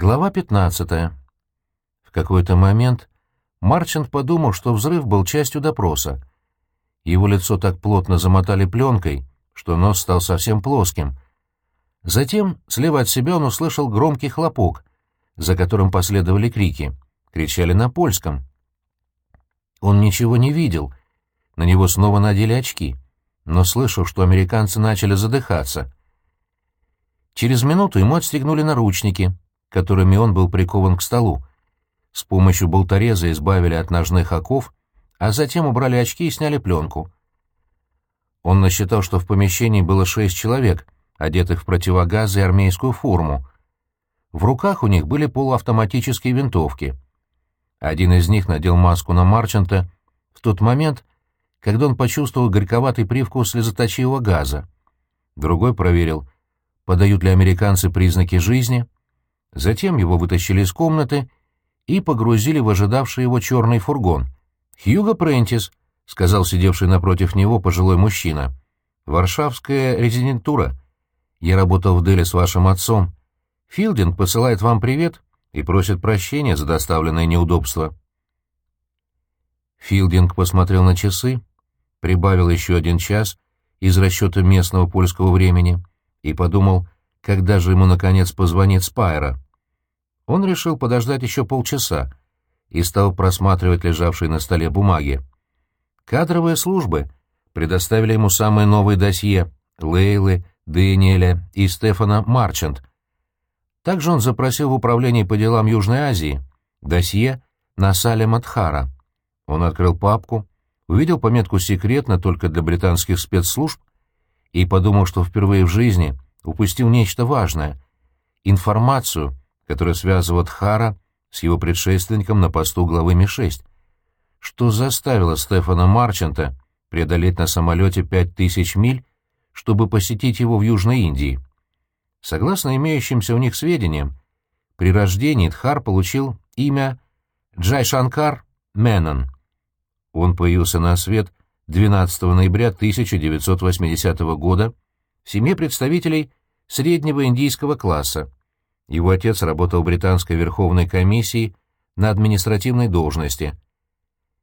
Глава 15. В какой-то момент Марчант подумал, что взрыв был частью допроса. Его лицо так плотно замотали пленкой, что нос стал совсем плоским. Затем слева от себя он услышал громкий хлопок, за которым последовали крики. Кричали на польском. Он ничего не видел. На него снова надели очки, но слышал, что американцы начали задыхаться. Через минуту ему отстегнули наручники — которыми он был прикован к столу. С помощью болтореза избавили от ножных оков, а затем убрали очки и сняли пленку. Он насчитал, что в помещении было шесть человек, одетых в противогазы и армейскую форму. В руках у них были полуавтоматические винтовки. Один из них надел маску на Марчанта в тот момент, когда он почувствовал горьковатый привкус слезоточивого газа. Другой проверил, подают ли американцы признаки жизни — Затем его вытащили из комнаты и погрузили в ожидавший его черный фургон. «Хьюго Прентис», — сказал сидевший напротив него пожилой мужчина. «Варшавская резидентура. Я работал в Деле с вашим отцом. Филдинг посылает вам привет и просит прощения за доставленное неудобство». Филдинг посмотрел на часы, прибавил еще один час из расчета местного польского времени и подумал — когда же ему, наконец, позвонит Спайра. Он решил подождать еще полчаса и стал просматривать лежавшие на столе бумаги. Кадровые службы предоставили ему самые новые досье Лейлы, Дэниеля и Стефана Марчант. Также он запросил в управлении по делам Южной Азии досье на Салема Тхара. Он открыл папку, увидел пометку «Секретно» только для британских спецслужб и подумал, что впервые в жизни — упустил нечто важное — информацию, которая связывает Хара с его предшественником на посту главы Ми-6. Что заставило Стефана Марчанта преодолеть на самолете пять тысяч миль, чтобы посетить его в Южной Индии? Согласно имеющимся у них сведениям, при рождении Тхар получил имя Джайшанкар Менон. Он появился на свет 12 ноября 1980 года в семье представителей среднего индийского класса. Его отец работал в британской Верховной комиссии на административной должности.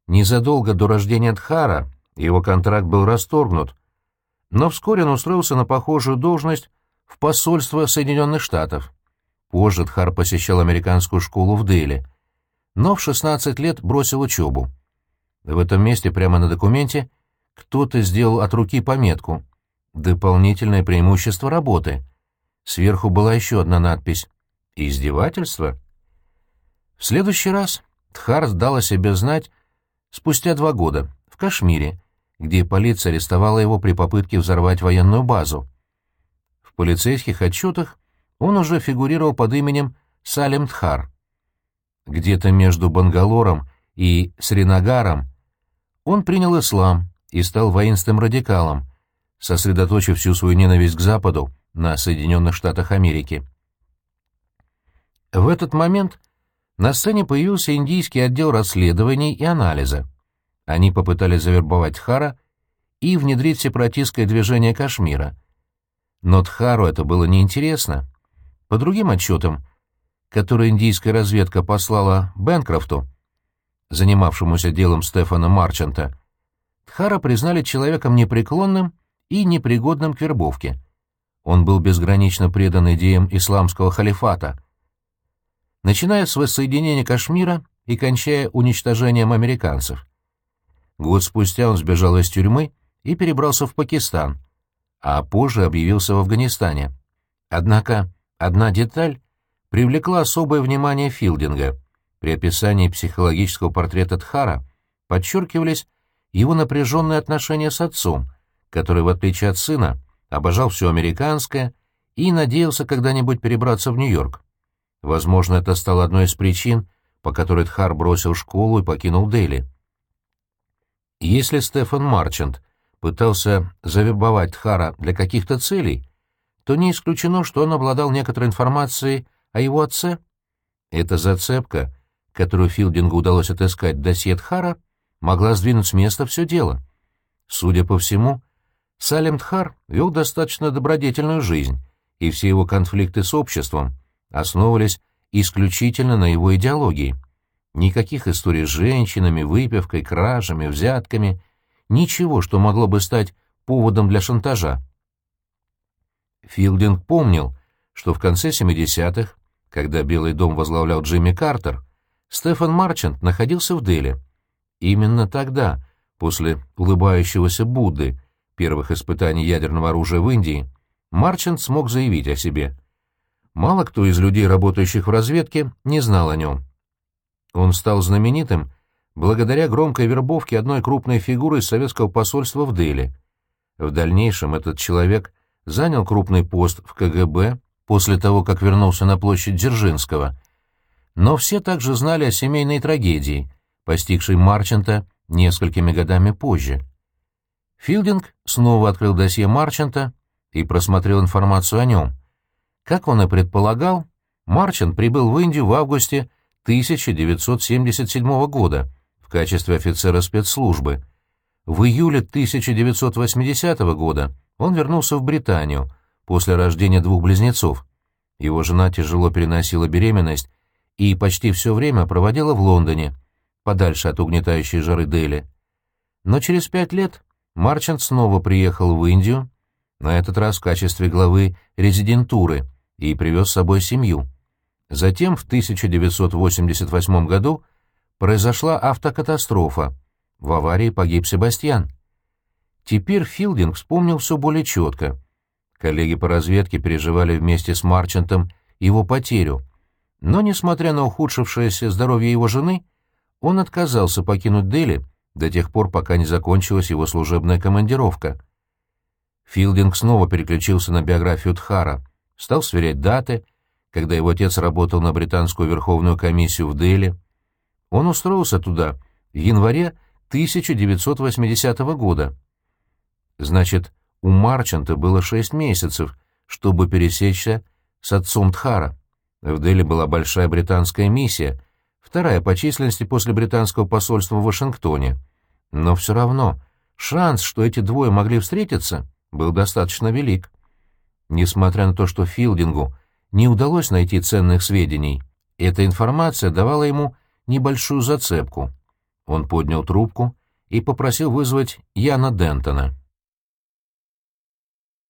Незадолго до рождения Дхара его контракт был расторгнут, но вскоре он устроился на похожую должность в посольство Соединенных Штатов. Позже Дхар посещал американскую школу в Дели, но в 16 лет бросил учебу. В этом месте прямо на документе кто-то сделал от руки пометку — Дополнительное преимущество работы. Сверху была еще одна надпись. Издевательство? В следующий раз Тхар дал о себе знать спустя два года, в Кашмире, где полиция арестовала его при попытке взорвать военную базу. В полицейских отчетах он уже фигурировал под именем Салем Тхар. Где-то между Бангалором и Сринагаром он принял ислам и стал воинственным радикалом, сосредоточив всю свою ненависть к Западу на Соединенных Штатах Америки. В этот момент на сцене появился индийский отдел расследований и анализа. Они попытались завербовать Хара и внедрить сепаратистское движение Кашмира. Но Тхару это было неинтересно. По другим отчетам, которые индийская разведка послала Бенкрофту, занимавшемуся делом Стефана Марчанта, Тхара признали человеком непреклонным и непригодным к вербовке. Он был безгранично предан идеям исламского халифата. Начиная с воссоединения Кашмира и кончая уничтожением американцев. Год спустя он сбежал из тюрьмы и перебрался в Пакистан, а позже объявился в Афганистане. Однако одна деталь привлекла особое внимание Филдинга. При описании психологического портрета Тхара подчеркивались его напряженные отношения с отцом, который, в отличие от сына, обожал все американское и надеялся когда-нибудь перебраться в Нью-Йорк. Возможно, это стало одной из причин, по которой Тхар бросил школу и покинул Дели. Если Стефан Марчант пытался завербовать Тхара для каких-то целей, то не исключено, что он обладал некоторой информацией о его отце. Эта зацепка, которую Филдингу удалось отыскать в досье Тхара, могла сдвинуть с места все дело. Судя по всему, Салем Тхар вел достаточно добродетельную жизнь, и все его конфликты с обществом основывались исключительно на его идеологии. Никаких историй с женщинами, выпивкой, кражами, взятками, ничего, что могло бы стать поводом для шантажа. Филдинг помнил, что в конце 70-х, когда Белый дом возглавлял Джимми Картер, Стефан Марчант находился в Дели. Именно тогда, после улыбающегося Будды, первых испытаний ядерного оружия в Индии, Марчант смог заявить о себе. Мало кто из людей, работающих в разведке, не знал о нем. Он стал знаменитым благодаря громкой вербовке одной крупной фигуры из советского посольства в Дели. В дальнейшем этот человек занял крупный пост в КГБ после того, как вернулся на площадь Дзержинского. Но все также знали о семейной трагедии, постигшей Марчанта несколькими годами позже. Филдинг снова открыл досье Марчанта и просмотрел информацию о нем. Как он и предполагал, Марчант прибыл в Индию в августе 1977 года в качестве офицера спецслужбы. В июле 1980 года он вернулся в Британию после рождения двух близнецов. Его жена тяжело переносила беременность и почти все время проводила в Лондоне, подальше от угнетающей жары Дели. Но через пять лет Марчант снова приехал в Индию, на этот раз в качестве главы резидентуры, и привез с собой семью. Затем в 1988 году произошла автокатастрофа. В аварии погиб Себастьян. Теперь Филдинг вспомнил все более четко. Коллеги по разведке переживали вместе с Марчантом его потерю, но, несмотря на ухудшившееся здоровье его жены, он отказался покинуть Дели до тех пор, пока не закончилась его служебная командировка. Филдинг снова переключился на биографию Тхара, стал сверять даты, когда его отец работал на британскую верховную комиссию в Дели. Он устроился туда в январе 1980 года. Значит, у Марчанта было шесть месяцев, чтобы пересечься с отцом Тхара. В Дели была большая британская миссия, вторая по численности после британского посольства в Вашингтоне. Но все равно шанс, что эти двое могли встретиться, был достаточно велик. Несмотря на то, что Филдингу не удалось найти ценных сведений, эта информация давала ему небольшую зацепку. Он поднял трубку и попросил вызвать Яна Дентона.